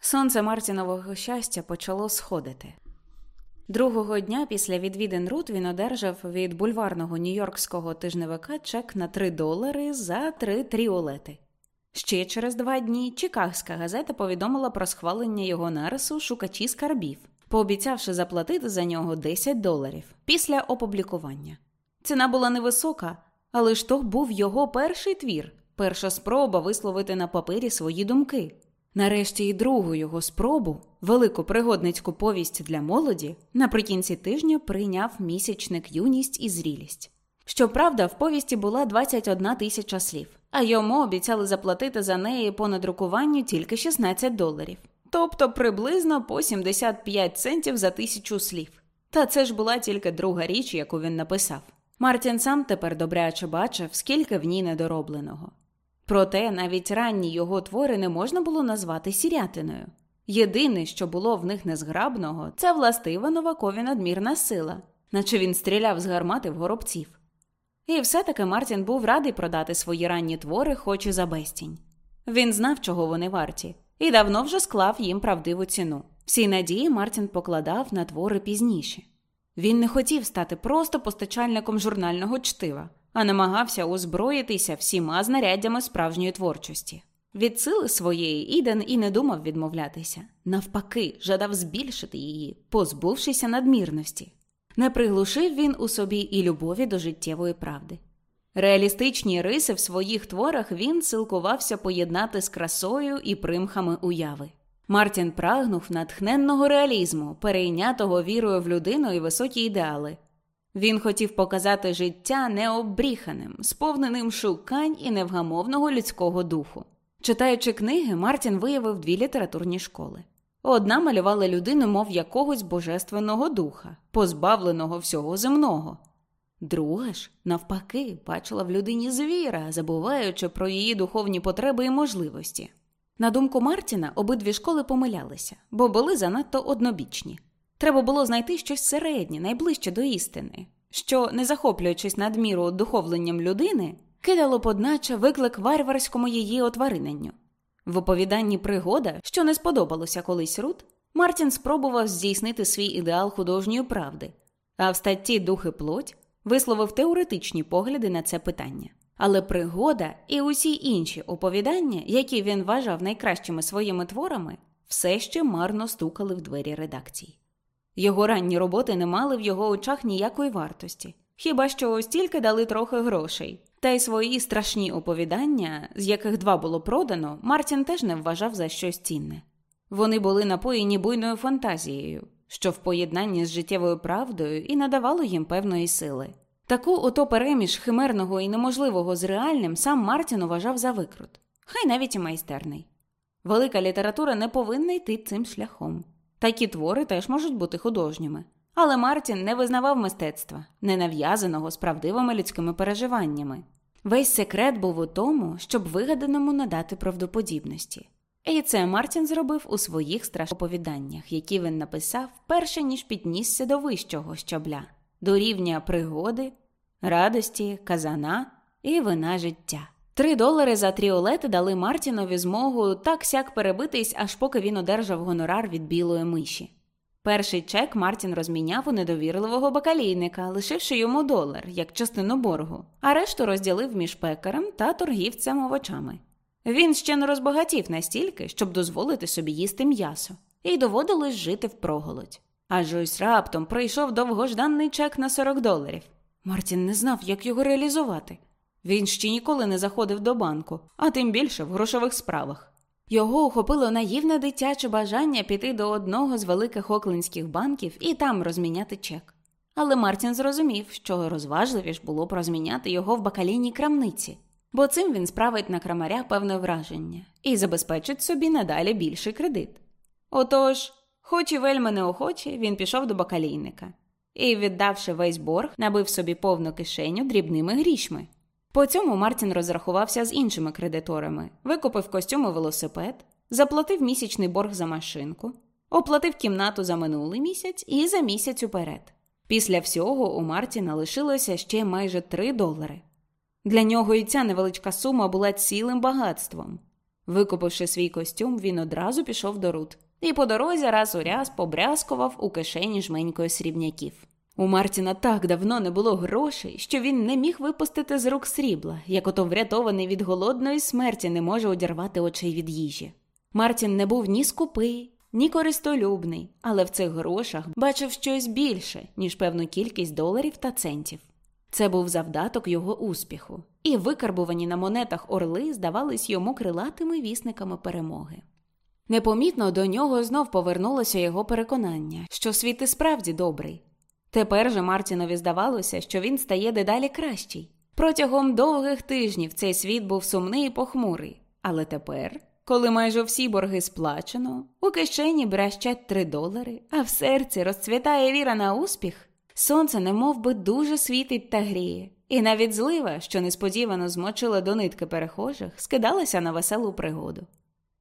Сонце Мартінового щастя почало сходити. Другого дня після відвідин Рут він одержав від бульварного нью-йоркського тижневика чек на 3 долари за три тріолети. Ще через два дні Чикагська газета повідомила про схвалення його нарису шукачі скарбів, пообіцявши заплатити за нього 10 доларів після опублікування. Ціна була невисока, але ж то був його перший твір, перша спроба висловити на папері свої думки. Нарешті і другу його спробу, велику пригодницьку повість для молоді, наприкінці тижня прийняв місячник юність і зрілість. Щоправда, в повісті була 21 тисяча слів, а йому обіцяли заплатити за неї по надрукуванню тільки 16 доларів, тобто приблизно по 75 центів за тисячу слів. Та це ж була тільки друга річ, яку він написав. Мартін сам тепер добряче бачив, скільки в ній недоробленого. Проте навіть ранні його твори не можна було назвати сірятиною. Єдине, що було в них незграбного, це властива новакові надмірна сила, наче він стріляв з гармати в горобців. І все-таки Мартін був радий продати свої ранні твори, хоч і за безцінь. Він знав, чого вони варті, і давно вже склав їм правдиву ціну. Всі надії Мартін покладав на твори пізніше. Він не хотів стати просто постачальником журнального чтива а намагався озброїтися всіма знаряддями справжньої творчості. Від сили своєї Іден і не думав відмовлятися, навпаки, жадав збільшити її, позбувшися надмірності. Не приглушив він у собі і любові до життєвої правди. Реалістичні риси в своїх творах він силкувався поєднати з красою і примхами уяви. Мартін прагнув натхненного реалізму, перейнятого вірою в людину і високі ідеали, він хотів показати життя необріханим, сповненим шукань і невгамовного людського духу. Читаючи книги, Мартін виявив дві літературні школи. Одна малювала людину, мов якогось божественного духа, позбавленого всього земного. Друга ж, навпаки, бачила в людині звіра, забуваючи про її духовні потреби і можливості. На думку Мартіна, обидві школи помилялися, бо були занадто однобічні. Треба було знайти щось середнє, найближче до істини, що, не захоплюючись надміру духовленням людини, кидало подначе виклик варварському її отвариненню. В оповіданні пригода, що не сподобалося колись Рут, Мартін спробував здійснити свій ідеал художньої правди, а в статті Дух і плоть висловив теоретичні погляди на це питання. Але пригода і усі інші оповідання, які він вважав найкращими своїми творами, все ще марно стукали в двері редакції. Його ранні роботи не мали в його очах ніякої вартості, хіба що ось тільки дали трохи грошей. Та й свої страшні оповідання, з яких два було продано, Мартін теж не вважав за щось цінне. Вони були напоєні буйною фантазією, що в поєднанні з життєвою правдою і надавало їм певної сили. Таку ото переміж химерного і неможливого з реальним сам Мартін вважав за викрут, хай навіть і майстерний. Велика література не повинна йти цим шляхом. Такі твори теж можуть бути художніми. Але Мартін не визнавав мистецтва, не нав'язаного з правдивими людськими переживаннями. Весь секрет був у тому, щоб вигаданому надати правдоподібності. І це Мартін зробив у своїх страшоповіданнях, які він написав перше ніж піднісся до вищого щабля, до рівня пригоди, радості, казана і вина життя. Три долари за тріолети дали Мартінові змогу так сяк перебитись, аж поки він одержав гонорар від білої миші. Перший чек Мартін розміняв у недовірливого бакалійника, лишивши йому долар як частину боргу, а решту розділив між пекарем та торгівцем овочами. Він ще не розбагатів настільки, щоб дозволити собі їсти м'ясо, і доводилось жити впроголодь. Аж ось раптом прийшов довгожданий чек на 40 доларів. Мартін не знав, як його реалізувати. Він ще ніколи не заходив до банку, а тим більше в грошових справах. Його охопило наївне дитяче бажання піти до одного з великих оклендських банків і там розміняти чек. Але Мартін зрозумів, що розважливіш було б розміняти його в бакалійній крамниці, бо цим він справить на крамаря певне враження і забезпечить собі надалі більший кредит. Отож, хоч і вельми неохоче, він пішов до бакалійника і, віддавши весь борг, набив собі повну кишеню дрібними грішми. По цьому Мартін розрахувався з іншими кредиторами, викупив костюм і велосипед, заплатив місячний борг за машинку, оплатив кімнату за минулий місяць і за місяць уперед. Після всього у Мартіна лишилося ще майже 3 долари. Для нього і ця невеличка сума була цілим багатством. Викупивши свій костюм, він одразу пішов до Рут і по дорозі раз у раз побрязкував у кишені жменькою срібняків. У Мартіна так давно не було грошей, що він не міг випустити з рук срібла, як ото врятований від голодної смерті не може одірвати очей від їжі. Мартін не був ні скупий, ні користолюбний, але в цих грошах бачив щось більше, ніж певну кількість доларів та центів. Це був завдаток його успіху, і викарбувані на монетах орли здавались йому крилатими вісниками перемоги. Непомітно до нього знов повернулося його переконання, що світ і справді добрий. Тепер же Мартінові здавалося, що він стає дедалі кращий. Протягом довгих тижнів цей світ був сумний і похмурий, але тепер, коли майже всі борги сплачено, у кишені бращать три долари, а в серці розцвітає віра на успіх, сонце немов би дуже світить та гріє, і навіть злива, що несподівано змочила до нитки перехожих, скидалася на веселу пригоду.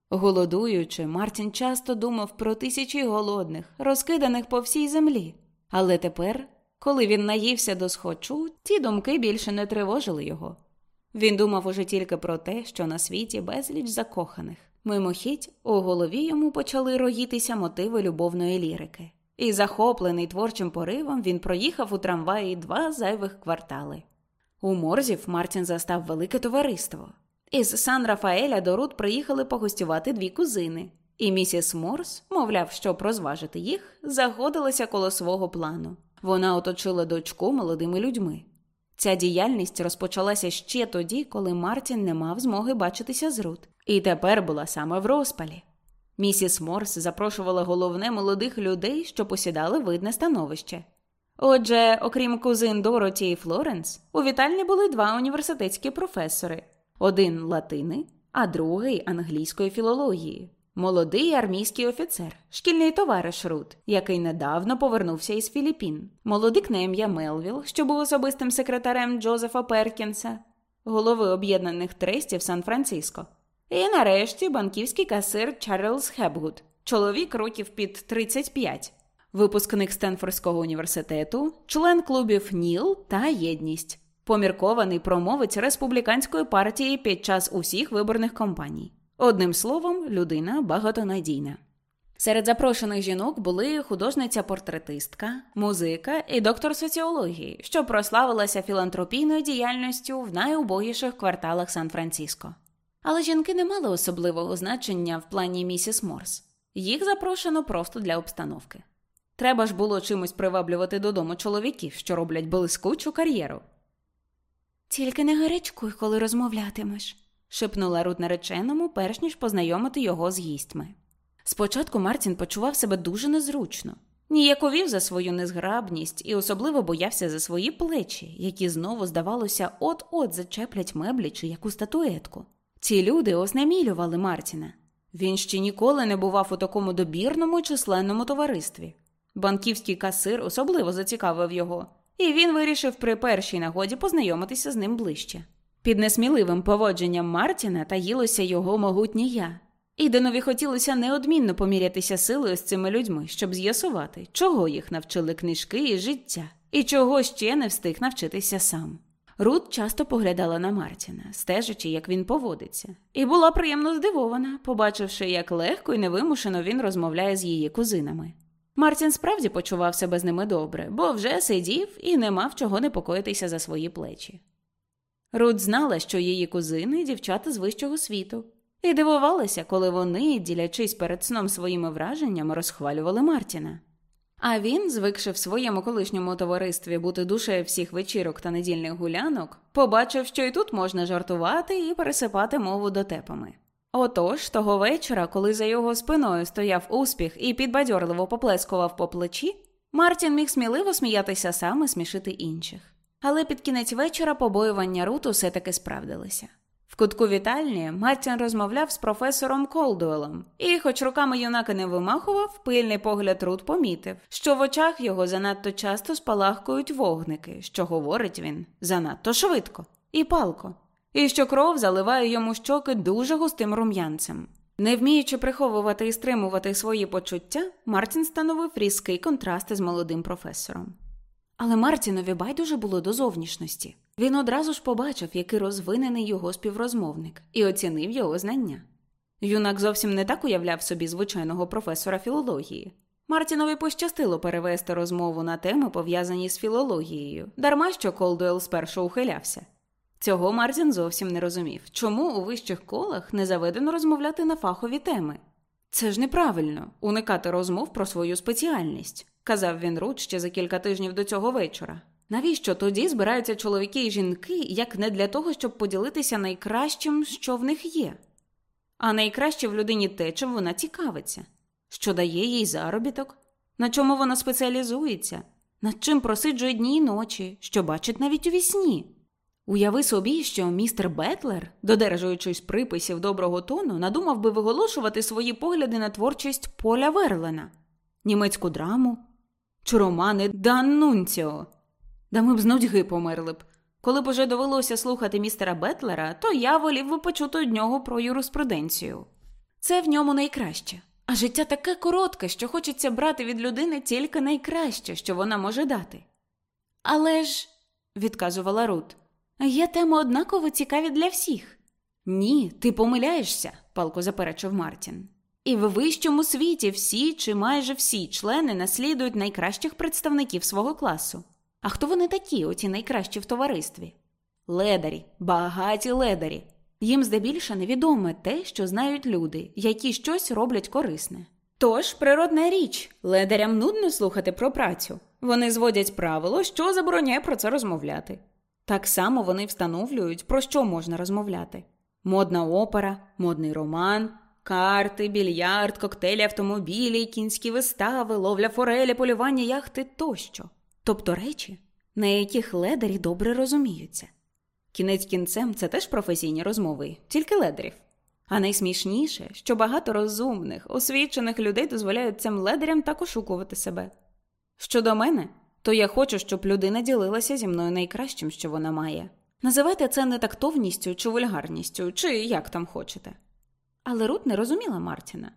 Голодуючи, Мартін часто думав про тисячі голодних, розкиданих по всій землі. Але тепер, коли він наївся до схочу, ті думки більше не тривожили його. Він думав уже тільки про те, що на світі безліч закоханих. Мимохідь у голові йому почали роїтися мотиви любовної лірики, і, захоплений творчим поривом, він проїхав у трамваї два зайвих квартали. У Морзів Мартін застав велике товариство. Із Сан Рафаеля до Рут приїхали погостювати дві кузини, і місіс Морс, мовляв, щоб розважити їх, загодилася коло свого плану. Вона оточила дочку молодими людьми. Ця діяльність розпочалася ще тоді, коли Мартін не мав змоги бачитися з Рут, і тепер була саме в розпалі. Місіс Морс запрошувала головне молодих людей, що посідали видне становище. Отже, окрім кузин Дороті і Флоренс, у вітальні були два університетські професори один латини, а другий англійської філології. Молодий армійський офіцер, шкільний товариш Рут, який недавно повернувся із Філіппін, молодик на ім'я Мелвіл, що був особистим секретарем Джозефа Перкінса, голови об'єднаних трестів Сан-Франциско, і нарешті банківський касир Чарльз Хепгуд, чоловік років під 35, випускник Стенфордського університету, член клубів НІЛ та Єдність, поміркований промовець республіканської партії під час усіх виборних кампаній. Одним словом, людина багатонадійна. Серед запрошених жінок були художниця-портретистка, музика і доктор соціології, що прославилася філантропійною діяльністю в найубогіших кварталах Сан-Франциско. Але жінки не мали особливого значення в плані місіс Морс. Їх запрошено просто для обстановки. Треба ж було чимось приваблювати додому чоловіків, що роблять блискучу кар'єру. Тільки не гарячкуй, коли розмовлятимеш шепнула Рут нареченому, перш ніж познайомити його з гістьми. Спочатку Мартін почував себе дуже незручно, ніяковів за свою незграбність і особливо боявся за свої плечі, які знову, здавалося, от-от зачеплять меблі чи яку статуетку. Ці люди оснемілювали Мартіна. Він ще ніколи не бував у такому добірному численному товаристві. Банківський касир особливо зацікавив його, і він вирішив при першій нагоді познайомитися з ним ближче. Під несміливим поводженням Мартіна таїлося його могутнє я. Іденові хотілося неодмінно помірятися силою з цими людьми, щоб з'ясувати, чого їх навчили книжки і життя, і чого ще не встиг навчитися сам. Рут часто поглядала на Мартіна, стежачи, як він поводиться, і була приємно здивована, побачивши, як легко і невимушено він розмовляє з її кузинами. Мартін справді почував себе з ними добре, бо вже сидів і не мав чого непокоїтися за свої плечі. Рут знала, що її кузини дівчата з вищого світу, і дивувалася, коли вони, ділячись перед сном своїми враженнями, розхвалювали Мартіна. А він, звикши в своєму колишньому товаристві бути душею всіх вечірок та недільних гулянок, побачив, що і тут можна жартувати і пересипати мову дотепами. Отож, того вечора, коли за його спиною стояв успіх і підбадьорливо поплескував по плечі, Мартін міг сміливо сміятися сам і смішити інших. Але під кінець вечора побоювання Рут усе таки справдилися. В кутку вітальні Мартін розмовляв з професором Колдуелом, і, хоч руками юнака не вимахував, пильний погляд Рут помітив, що в очах його занадто часто спалахкують вогники, що говорить він занадто швидко і палко, і що кров заливає йому щоки дуже густим рум'янцем. Не вміючи приховувати і стримувати свої почуття, Мартін становив різкий контраст із молодим професором. Але Мартінові байдуже було до зовнішності. Він одразу ж побачив, який розвинений його співрозмовник, і оцінив його знання. Юнак зовсім не так уявляв собі звичайного професора філології. Мартінові пощастило перевести розмову на теми, пов'язані з філологією, дарма що Колдуел спершу ухилявся. Цього Мартін зовсім не розумів, чому у вищих колах не заведено розмовляти на фахові теми. Це ж неправильно уникати розмов про свою спеціальність, казав він Рут ще за кілька тижнів до цього вечора. Навіщо тоді збираються чоловіки і жінки, як не для того, щоб поділитися найкращим, що в них є? А найкраще в людині те, чим вона цікавиться, що дає їй заробіток, на чому вона спеціалізується, над чим просиджує дні й ночі, що бачить навіть у вісні. Уяви собі, що містер Бетлер, додержуючись приписів доброго тону, надумав би виголошувати свої погляди на творчість Поля Верлена, німецьку драму чи романи Даннунціо. Да ми б з нудьги померли б. Коли б уже довелося слухати містера Бетлера, то я волів би почути від нього про юриспруденцію. Це в ньому найкраще. А життя таке коротке, що хочеться брати від людини тільки найкраще, що вона може дати. Але ж, відказувала Рут, є теми однаково цікаві для всіх. Ні, ти помиляєшся, палко заперечив Мартін. І в вищому світі всі чи майже всі члени наслідують найкращих представників свого класу. А хто вони такі, оці найкращі в товаристві? Ледарі, багаті ледарі. Їм здебільше невідоме те, що знають люди, які щось роблять корисне. Тож, природна річ, ледарям нудно слухати про працю. Вони зводять правило, що забороняє про це розмовляти. Так само вони встановлюють, про що можна розмовляти: модна опера, модний роман, карти, більярд, коктейлі, автомобілі, кінські вистави, ловля форелі, полювання яхти тощо тобто речі, на яких ледарі добре розуміються. Кінець кінцем це теж професійні розмови, тільки ледарів. А найсмішніше, що багато розумних, освічених людей дозволяють цим ледарям так ошукувати себе. Щодо мене, то я хочу, щоб людина ділилася зі мною найкращим, що вона має. Називайте це не тактовністю чи вульгарністю, чи як там хочете. Але Рут не розуміла Мартіна.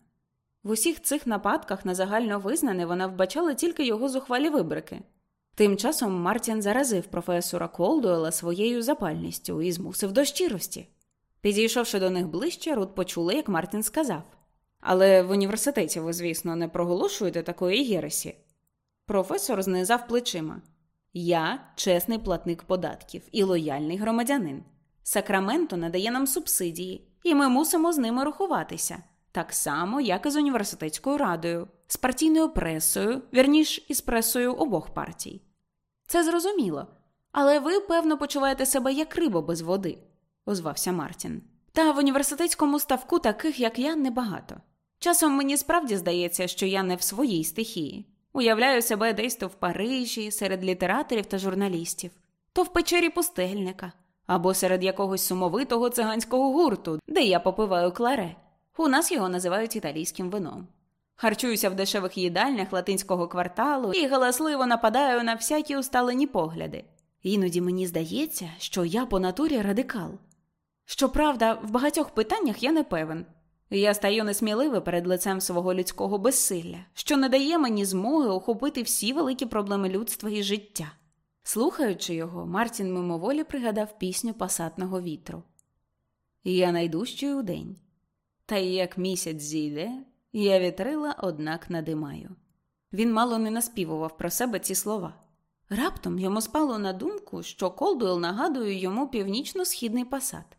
В усіх цих нападках на загально визнане вона вбачала тільки його зухвалі вибрики. Тим часом Мартін заразив професора Колдуела своєю запальністю і змусив до щирості. Підійшовши до них ближче, Рут почула, як Мартін сказав. Але в університеті ви, звісно, не проголошуєте такої єресі. Професор знизав плечима. Я чесний платник податків і лояльний громадянин. Сакраменто надає нам субсидії, і ми мусимо з ними рахуватися, так само, як і з університетською радою, з партійною пресою, вірніш із пресою обох партій. Це зрозуміло. Але ви, певно, почуваєте себе як риба без води, озвався Мартін. Та в університетському ставку таких, як я, небагато. Часом мені справді здається, що я не в своїй стихії. Уявляю себе десь то в Парижі, серед літераторів та журналістів, то в печері пустельника, або серед якогось сумовитого циганського гурту, де я попиваю кларе. У нас його називають італійським вином. Харчуюся в дешевих їдальнях латинського кварталу і галасливо нападаю на всякі усталені погляди. Іноді мені здається, що я по натурі радикал. Щоправда, в багатьох питаннях я не певен. Я стаю несміливий перед лицем свого людського безсилля, що не дає мені змоги охопити всі великі проблеми людства і життя. Слухаючи його, Мартін мимоволі пригадав пісню пасатного вітру. Я найдужчий у день. Та як місяць зійде, я вітрила, однак надимаю. Він мало не наспівував про себе ці слова. Раптом йому спало на думку, що Колдуел нагадує йому північно-східний пасат.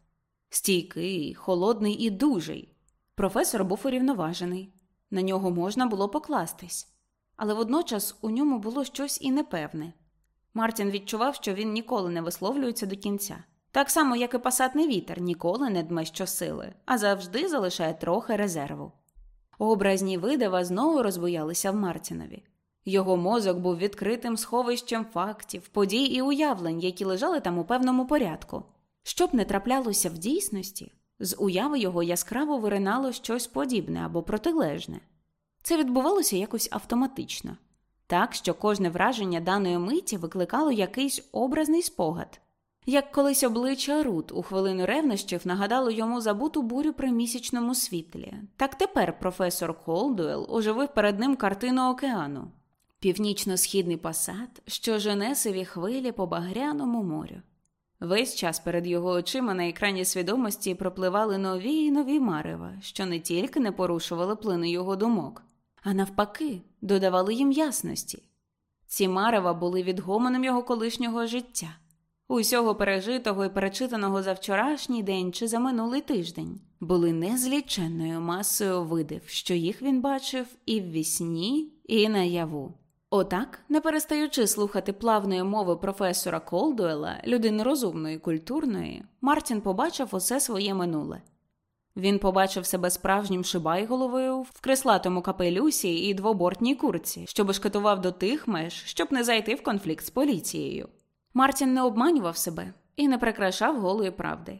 Стійкий, холодний і дужий. Професор був урівноважений, на нього можна було покластись, але водночас у ньому було щось і непевне. Мартін відчував, що він ніколи не висловлюється до кінця, так само, як і пасатний вітер ніколи не дме щосили, а завжди залишає трохи резерву. Образні видива знову розбоялися в Мартінові. Його мозок був відкритим сховищем фактів, подій і уявлень, які лежали там у певному порядку. Щоб не траплялося в дійсності, з уяви його яскраво виринало щось подібне або протилежне. Це відбувалося якось автоматично, так що кожне враження даної миті викликало якийсь образний спогад. Як колись обличчя Рут у хвилину ревнощів нагадало йому забуту бурю при місячному світлі, так тепер професор Колдуел оживив перед ним картину океану, північно-східний посад, що жене сиві хвилі по багряному морю. Весь час перед його очима на екрані свідомості пропливали нові й нові марева, що не тільки не порушували плини його думок, а навпаки, додавали їм ясності. Ці марева були відгомоном його колишнього життя, усього пережитого і перечитаного за вчорашній день чи за минулий тиждень, були незліченною масою видив, що їх він бачив і в вісні, і наяву. Отак, не перестаючи слухати плавної мови професора Колдуела, людини розумної, культурної, Мартін побачив усе своє минуле. Він побачив себе справжнім шибайголовою в креслатому капелюсі і двобортній курці, що бешкетував до тих меж, щоб не зайти в конфлікт з поліцією. Мартін не обманював себе і не прикрашав голої правди.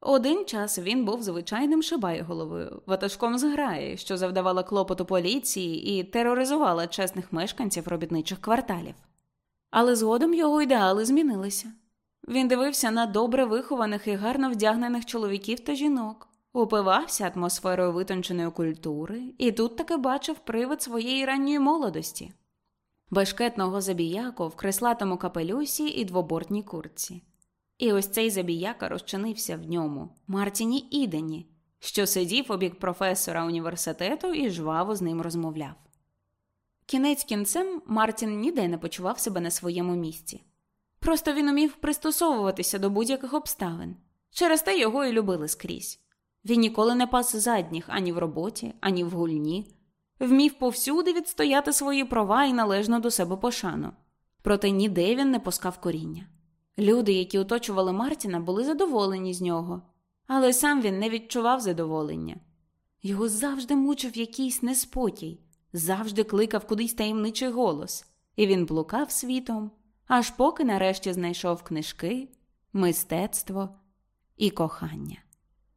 Один час він був звичайним шибайголовою, ватажком зграї, що завдавала клопоту поліції і тероризувала чесних мешканців робітничих кварталів. Але згодом його ідеали змінилися. Він дивився на добре вихованих і гарно вдягнених чоловіків та жінок, упивався атмосферою витонченої культури і тут таки бачив привид своєї ранньої молодості, бешкетного забіяку в креслатому капелюсі і двобортній куртці. І ось цей забіяка розчинився в ньому, Мартіні Ідені, що сидів у бік професора університету і жваво з ним розмовляв. Кінець кінцем Мартін ніде не почував себе на своєму місці. Просто він умів пристосовуватися до будь-яких обставин. Через те його і любили скрізь. Він ніколи не пас задніх ані в роботі, ані в гульні, вмів повсюди відстояти свої права і належно до себе пошану. Проте ніде він не пускав коріння. Люди, які оточували Мартіна, були задоволені з нього, але сам він не відчував задоволення. Його завжди мучив якийсь неспокій, завжди кликав кудись таємничий голос, і він блукав світом, аж поки нарешті знайшов книжки, мистецтво і кохання.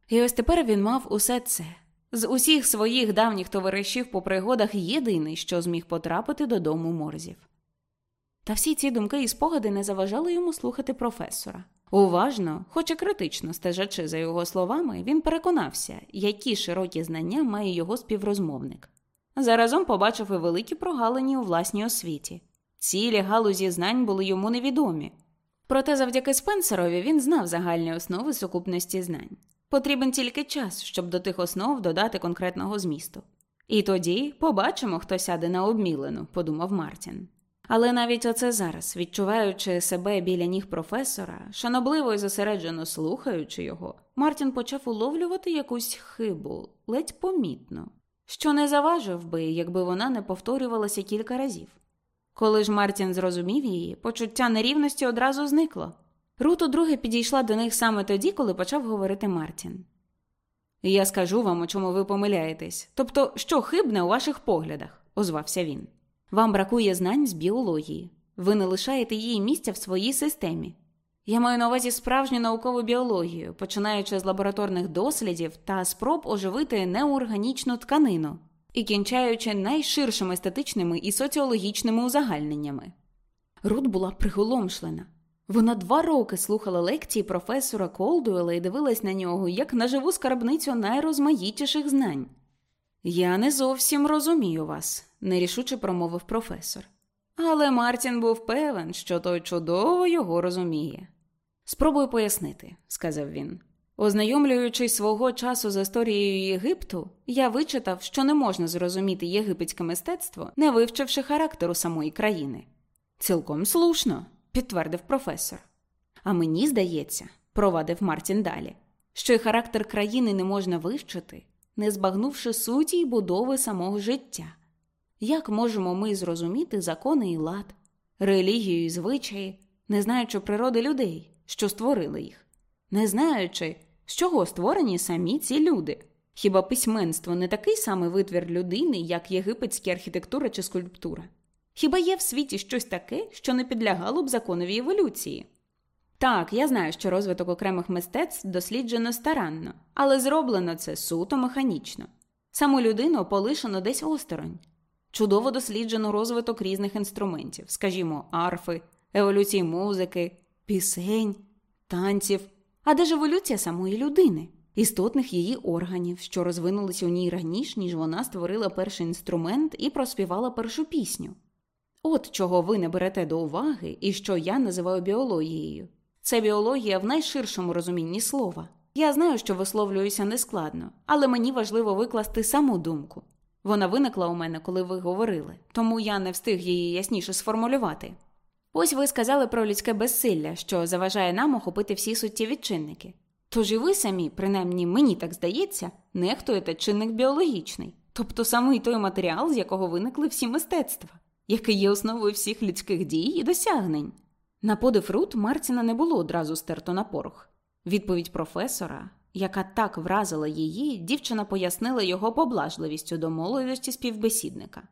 І ось тепер він мав усе це. З усіх своїх давніх товаришів по пригодах єдиний, що зміг потрапити додому морзів. Та всі ці думки і спогади не заважали йому слухати професора. Уважно, хоч і критично стежачи за його словами, він переконався, які широкі знання має його співрозмовник. Заразом побачив і великі прогалині у власній освіті. Цілі галузі знань були йому невідомі. Проте завдяки Спенсерові він знав загальні основи сукупності знань. Потрібен тільки час, щоб до тих основ додати конкретного змісту. І тоді побачимо, хто сяде на обмілену, подумав Мартін. Але навіть оце зараз, відчуваючи себе біля ніг професора, шанобливо і зосереджено слухаючи його, Мартін почав уловлювати якусь хибу, ледь помітно, що не заважив би, якби вона не повторювалася кілька разів. Коли ж Мартін зрозумів її, почуття нерівності одразу зникло. Рут удруге підійшла до них саме тоді, коли почав говорити Мартін. Я скажу вам, у чому ви помиляєтесь. Тобто, що хибне у ваших поглядах, озвався він. Вам бракує знань з біології. Ви не лишаєте її місця в своїй системі. Я маю на увазі справжню наукову біологію, починаючи з лабораторних дослідів та спроб оживити неорганічну тканину і кінчаючи найширшими естетичними і соціологічними узагальненнями. Рут була приголомшлена. Вона два роки слухала лекції професора Колдуела і дивилась на нього як на живу скарбницю найрозмаїтіших знань. Я не зовсім розумію вас, нерішуче промовив професор. Але Мартін був певен, що той чудово його розуміє. Спробую пояснити, сказав він. Ознайомлюючись свого часу з історією Єгипту, я вичитав, що не можна зрозуміти єгипетське мистецтво, не вивчивши характеру самої країни. Цілком слушно, підтвердив професор. А мені здається, провадив Мартін далі, що й характер країни не можна вивчити, не збагнувши суті й будови самого життя. Як можемо ми зрозуміти закони і лад, релігію і звичаї, не знаючи природи людей, що створили їх, не знаючи, з чого створені самі ці люди? Хіба письменство не такий самий витвір людини, як єгипетська архітектура чи скульптура? Хіба є в світі щось таке, що не підлягало б законовій еволюції? Так, я знаю, що розвиток окремих мистецтв досліджено старанно, але зроблено це суто механічно. Саму людину полишено десь осторонь. Чудово досліджено розвиток різних інструментів, скажімо, арфи, еволюції музики, пісень, танців, а де ж еволюція самої людини, істотних її органів, що розвинулися у ній раніше, ніж вона створила перший інструмент і проспівала першу пісню. От чого ви не берете до уваги і що я називаю біологією. Це біологія в найширшому розумінні слова. Я знаю, що висловлююся нескладно, але мені важливо викласти саму думку. Вона виникла у мене, коли ви говорили, тому я не встиг її ясніше сформулювати. Ось ви сказали про людське безсилля, що заважає нам охопити всі суттєві чинники. Тож і ви самі, принаймні мені так здається, нехтуєте чинник біологічний, тобто самий той матеріал, з якого виникли всі мистецтва, який є основою всіх людських дій і досягнень. На подив Рут Марціна не було одразу стерто на порох. Відповідь професора, яка так вразила її, дівчина пояснила його поблажливістю до молодості співбесідника.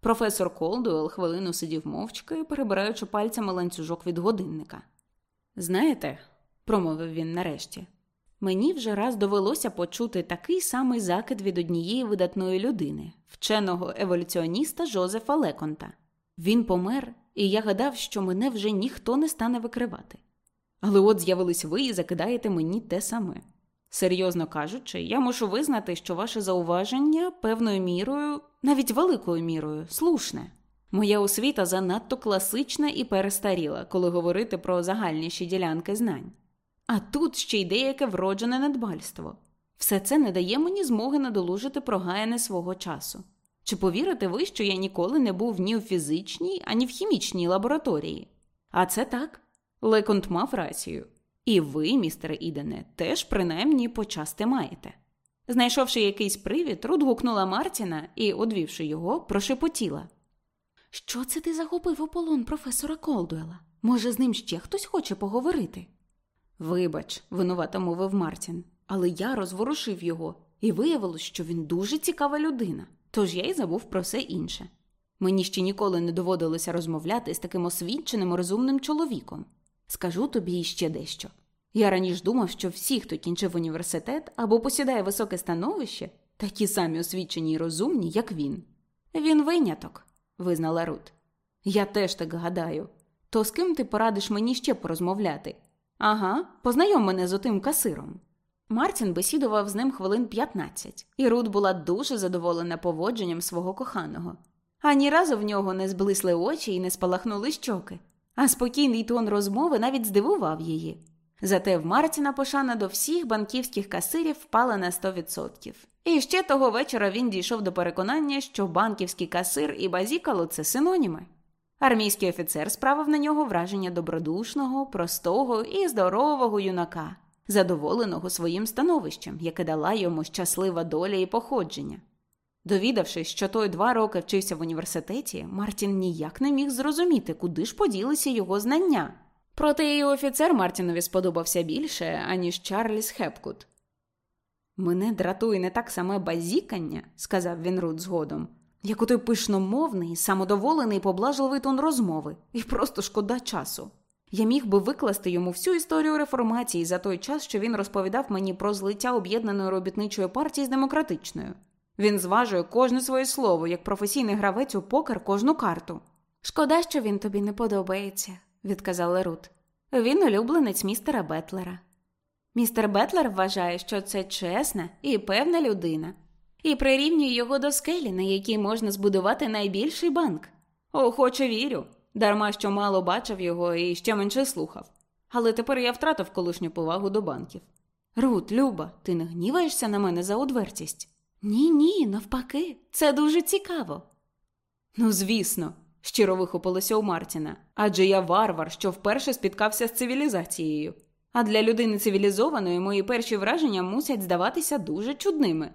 Професор Колдуел хвилину сидів мовчки, перебираючи пальцями ланцюжок від годинника. Знаєте, промовив він нарешті, мені вже раз довелося почути такий самий закид від однієї видатної людини, вченого еволюціоніста Жозефа Леконта. Він помер, і я гадав, що мене вже ніхто не стане викривати. Але от з'явились ви і закидаєте мені те саме. Серйозно кажучи, я мушу визнати, що ваше зауваження певною мірою, навіть великою мірою, слушне. Моя освіта занадто класична і перестаріла, коли говорити про загальніші ділянки знань. А тут ще й деяке вроджене недбальство. Все це не дає мені змоги надолужити прогаяне свого часу. Чи повірите ви, що я ніколи не був ні в фізичній, ані в хімічній лабораторії? А це так. Леконт мав рацію. І ви, містере Ідене, теж принаймні почасти маєте. Знайшовши якийсь привід, Рут гукнула Мартіна і, одвівши його, прошепотіла. Що це ти захопив у полон професора Колдуела? Може, з ним ще хтось хоче поговорити? Вибач, винувато мовив Мартін, але я розворушив його, і виявилось, що він дуже цікава людина, тож я й забув про все інше. Мені ще ніколи не доводилося розмовляти з таким освіченим, розумним чоловіком. Скажу тобі іще дещо. Я раніше думав, що всі, хто кінчив університет або посідає високе становище, такі самі освічені й розумні, як він. Він виняток, визнала Рут. Я теж так гадаю. То з ким ти порадиш мені ще порозмовляти? Ага, познайом мене з отим касиром. Мартін бесідував з ним хвилин 15, і Рут була дуже задоволена поводженням свого коханого. Ані разу в нього не зблисли очі і не спалахнули щоки а спокійний тон розмови навіть здивував її. Зате в Мартіна пошана до всіх банківських касирів впала на 100%. І ще того вечора він дійшов до переконання, що банківський касир і базікало це синоніми. Армійський офіцер справив на нього враження добродушного, простого і здорового юнака, задоволеного своїм становищем, яке дала йому щаслива доля і походження. Довідавшись, що той два роки вчився в університеті, Мартін ніяк не міг зрозуміти, куди ж поділися його знання. Проте і офіцер Мартінові сподобався більше, аніж Чарльз Хепкут. Мене дратує не так саме базікання, сказав він Рут згодом, як у той пишномовний, самодоволений, поблажливий тон розмови, і просто шкода часу. Я міг би викласти йому всю історію реформації за той час, що він розповідав мені про злиття об'єднаної робітничої партії з демократичною. Він зважує кожне своє слово, як професійний гравець у покер кожну карту. Шкода, що він тобі не подобається, відказала Рут. Він улюбленець містера Бетлера. Містер Бетлер вважає, що це чесна і певна людина, і прирівнює його до скелі, на якій можна збудувати найбільший банк. Охоче вірю, дарма що мало бачив його і ще менше слухав. Але тепер я втратив колишню повагу до банків. Рут, Люба, ти не гніваєшся на мене за одвертість? Ні, ні, навпаки, це дуже цікаво. Ну, звісно, щиро вихопилося у Мартіна, адже я варвар, що вперше спіткався з цивілізацією. А для людини цивілізованої мої перші враження мусять здаватися дуже чудними.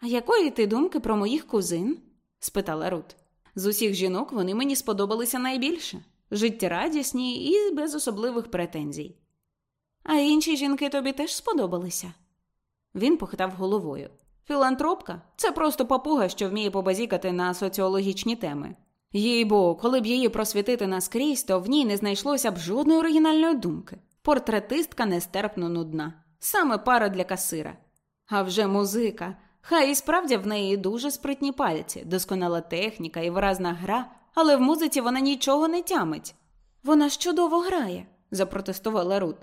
А якої ти думки про моїх кузин? спитала Рут. З усіх жінок вони мені сподобалися найбільше життєрадісні і без особливих претензій. А інші жінки тобі теж сподобалися? Він похитав головою. Філантропка це просто папуга, що вміє побазікати на соціологічні теми. Їй бо, коли б її просвітити наскрізь, то в ній не знайшлося б жодної оригінальної думки. Портретистка нестерпно нудна, саме пара для касира. А вже музика. Хай і справді в неї дуже спритні пальці, досконала техніка і виразна гра, але в музиці вона нічого не тямить. Вона ж чудово грає, запротестувала Рут.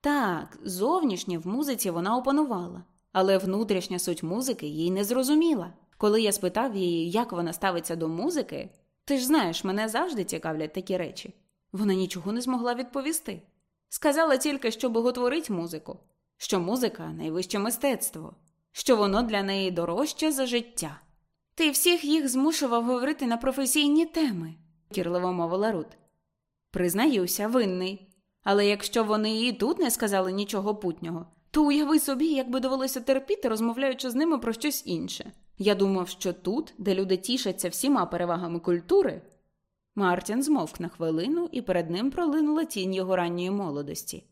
Так, зовнішнє в музиці вона опанувала, але внутрішня суть музики їй не зрозуміла. Коли я спитав її, як вона ставиться до музики, ти ж знаєш, мене завжди цікавлять такі речі. Вона нічого не змогла відповісти. Сказала тільки, що боготворить музику, що музика найвище мистецтво, що воно для неї дорожче за життя. Ти всіх їх змушував говорити на професійні теми, кірливо мовила Рут. Признаюся, винний. Але якщо вони і тут не сказали нічого путнього, то уяви собі, як би довелося терпіти, розмовляючи з ними про щось інше. Я думав, що тут, де люди тішаться всіма перевагами культури. Мартін змовк на хвилину, і перед ним пролинула тінь його ранньої молодості.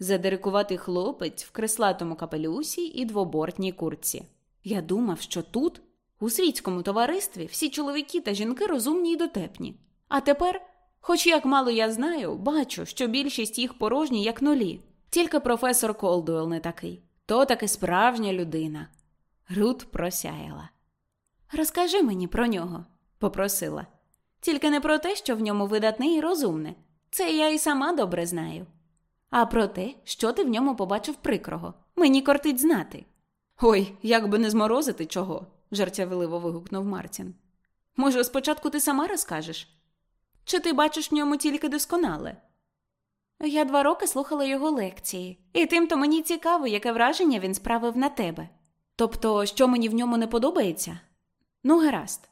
Задирикуватий хлопець в креслатому капелюсі і двобортній куртці. Я думав, що тут, у світському товаристві, всі чоловіки та жінки розумні й дотепні. А тепер, хоч як мало я знаю, бачу, що більшість їх порожні, як нулі. Тільки професор Колдуел не такий. То таки справжня людина. Рут просяяла. Розкажи мені про нього, попросила. Тільки не про те, що в ньому видатне і розумне. Це я і сама добре знаю. А про те, що ти в ньому побачив прикрого. Мені кортить знати. Ой, як би не зморозити чого, жартівливо вигукнув Мартін. Може, спочатку ти сама розкажеш? Чи ти бачиш в ньому тільки досконале? Я два роки слухала його лекції, і тим то мені цікаво, яке враження він справив на тебе. Тобто, що мені в ньому не подобається? Ну, гаразд.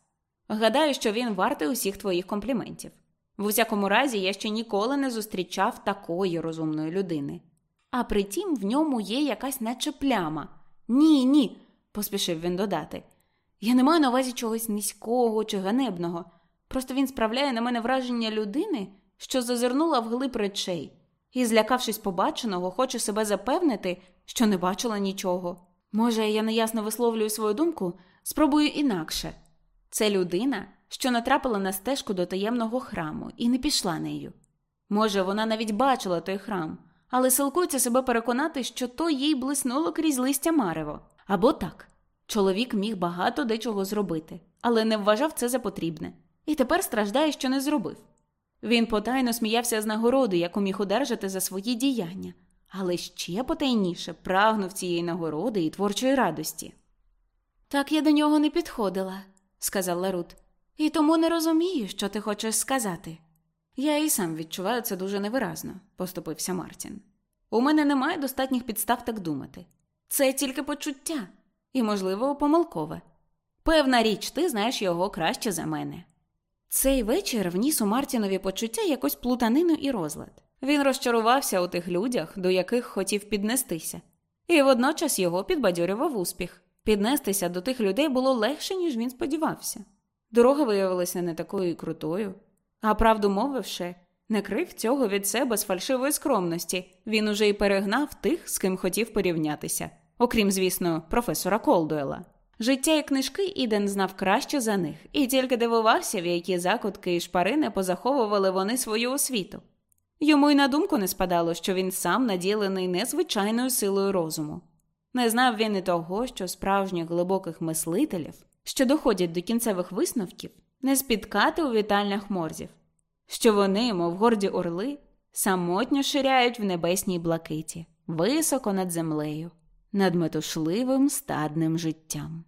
Гадаю, що він вартий усіх твоїх компліментів. В усякому разі, я ще ніколи не зустрічав такої розумної людини. А притім в ньому є якась наче пляма. Ні, ні, поспішив він додати. Я не маю на увазі чогось низького чи ганебного. Просто він справляє на мене враження людини, що зазирнула в глиб речей, і, злякавшись побаченого, хоче себе запевнити, що не бачила нічого. Може, я неясно висловлюю свою думку, спробую інакше. Це людина, що натрапила на стежку до таємного храму і не пішла нею. Може, вона навіть бачила той храм, але силкується себе переконати, що то їй блиснуло крізь листя марево. Або так. Чоловік міг багато дечого зробити, але не вважав це за потрібне, і тепер страждає, що не зробив. Він потайно сміявся з нагороди, яку міг одержати за свої діяння, але ще потайніше прагнув цієї нагороди і творчої радості. Так я до нього не підходила, сказала Рут, і тому не розумію, що ти хочеш сказати. Я і сам відчуваю це дуже невиразно, поступився Мартін. У мене немає достатніх підстав так думати. Це тільки почуття, і, можливо, помилкове. Певна річ, ти знаєш його краще за мене. Цей вечір вніс у Мартінові почуття якось плутанину і розлад. Він розчарувався у тих людях, до яких хотів піднестися, і водночас його підбадьорював успіх. Піднестися до тих людей було легше, ніж він сподівався. Дорога виявилася не такою крутою, а правду мовивши, не крив цього від себе з фальшивої скромності. Він уже й перегнав тих, з ким хотів порівнятися, окрім, звісно, професора Колдуела. Життя і книжки Іден знав краще за них, і тільки дивувався, в які закутки і шпарини позаховували вони свою освіту. Йому й на думку не спадало, що він сам наділений незвичайною силою розуму. Не знав він і того, що справжніх глибоких мислителів, що доходять до кінцевих висновків, не спіткати у вітальнях морзів, що вони, мов горді орли, самотньо ширяють в небесній блакиті, високо над землею, над метушливим стадним життям.